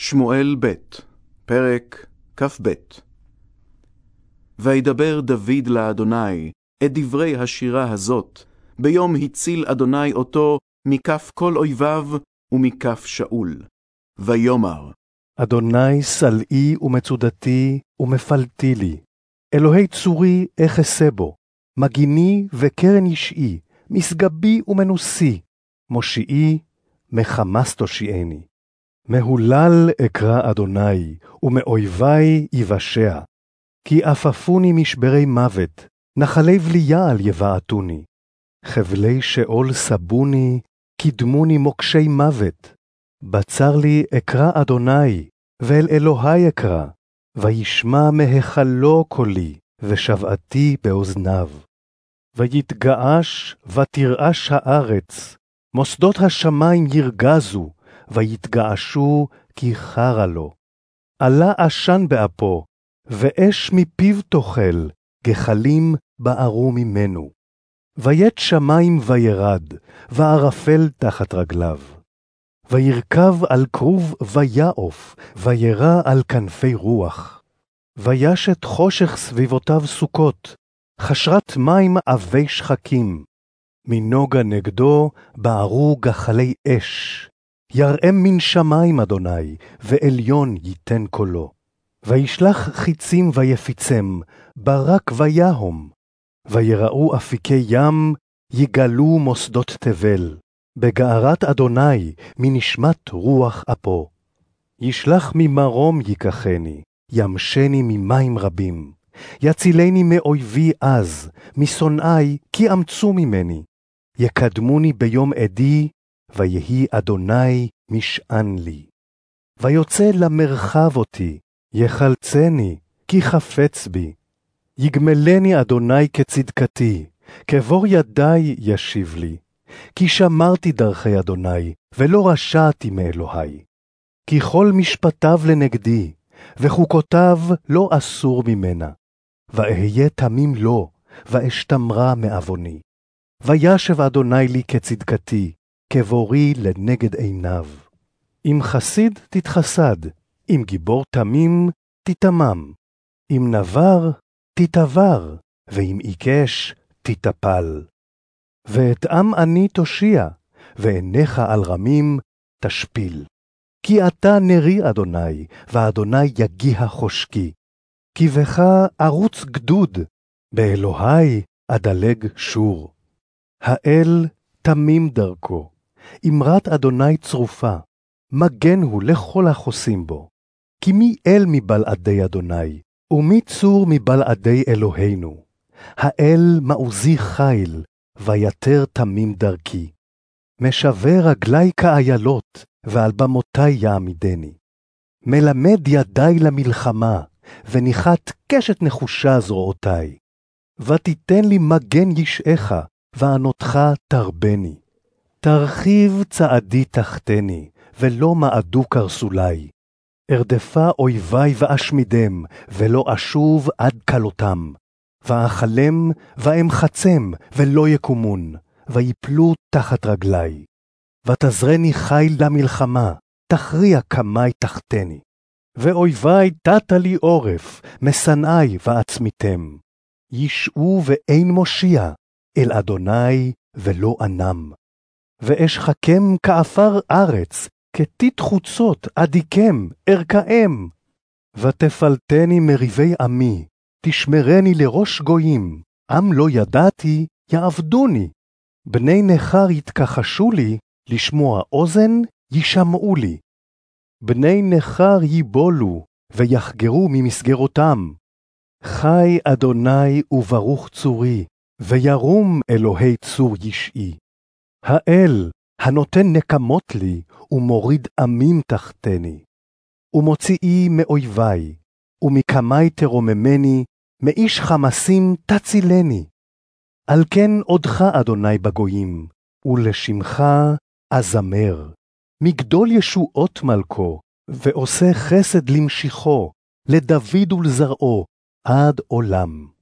שמואל ב', פרק כ"ב. וידבר דוד לאדוני את דברי השירה הזאת, ביום הציל אדוני אותו מכף כל אויביו ומכף שאול. ויאמר, אדוני סלעי ומצודתי ומפלתי לי. אלוהי צורי אחסה בו, מגיני וקרן אישי, משגבי ומנוסי, מושיעי מחמס תושיעני. מהולל אקרא אדוני, ומאויבי יבשע. כי עפפוני משברי מוות, נחלי בליעל יבעטוני. חבלי שאול סבוני, קידמוני מוקשי מוות. בצר לי אקרא אדוני, ואל אלוהי אקרא, וישמע מהיכלו קולי, ושבעתי באוזניו. ויתגעש ותרעש הארץ, מוסדות השמים ירגזו, ויתגעשו כי חרה לו. עלה עשן באפו, ואש מפיו תאכל, גחלים בערו ממנו. ויית שמים וירד, וערפל תחת רגליו. וירכב על כרוב ויעוף, וירא על כנפי רוח. וישת חושך סביבותיו סוכות, חשרת מים עבי שחקים. מנוגה נגדו בערו גחלי אש. יראם מן שמים, אדוני, ועליון ייתן קולו. וישלח חיצים ויפיצם, ברק ויהום. ויראו אפיקי ים, יגלו מוסדות תבל. בגערת אדוני, מנשמת רוח אפו. ישלח ממרום ייקחני, ימשני ממים רבים. יצילני מאויבי עז, משונאי, כי אמצו ממני. יקדמוני ביום עדי, ויהי אדוני משען לי. ויוצא למרחב אותי, יחלצני, כי חפץ בי. יגמלני אדוני כצדקתי, כבור ידי ישיב לי. כי שמרתי דרכי אדוני, ולא רשעתי מאלוהי. כי כל משפטיו לנגדי, וחוקותיו לא אסור ממנה. ואהיה תמים לו, ואשתמרה מעווני. וישב אדוני לי כצדקתי, כבורי לנגד עיניו. אם חסיד תתחסד, אם גיבור תמים תתמם, אם נבר תתבר, ואם עיקש תטפל. ואת עם אני תושיע, ועיניך על רמים תשפיל. כי אתה נרי אדוני, ואדוני יגיע חושקי. כי בך ערוץ גדוד, באלוהי אדלג שור. האל תמים דרכו, אמרת אדוני צרופה, מגן הוא לכל החוסים בו. כי מי אל מבלעדי אדוני, ומי צור מבלעדי אלוהינו? האל מעוזי חיל, ויתר תמים דרכי. משווה רגלי כאיילות, ועל במותי יעמידני. מלמד ידי למלחמה, וניחת קשת נחושה זרועותי. ותיתן לי מגן ישעך, וענותך תרבני. תרחיב צעדי תחתני, ולא מעדו קרסולי. ארדפה אויבי ואשמידם, ולא אשוב עד כלותם. ואכלם ואמחצם, ולא יקומון, ויפלו תחת רגלי. ותזרני חיל למלחמה, תכריע קמי תחתני. ואויבי תת לי עורף, משנאי ועצמיתם. ישעו ואין מושיע, אל אדוני ולא אנם. ואשחקם כעפר ארץ, כתית חוצות אדיקם, ארכאם. ותפלטני מריבי עמי, תשמרני לראש גויים, עם לא ידעתי, יעבדוני. בני נכר יתכחשו לי, לשמוע אוזן, יישמעו לי. בני נכר ייבולו, ויחגרו ממסגרותם. חי אדוני וברוך צורי, וירום אלוהי צור ישעי. האל, הנותן נקמות לי, ומוריד עמים תחתני. ומוציאי מאויבי, ומקמי תרוממני, מאיש חמסים תצילני. על כן עודך, אדוני, בגויים, ולשמך אזמר. מגדול ישועות מלכו, ועושה חסד למשיחו, לדוד ולזרעו, עד עולם.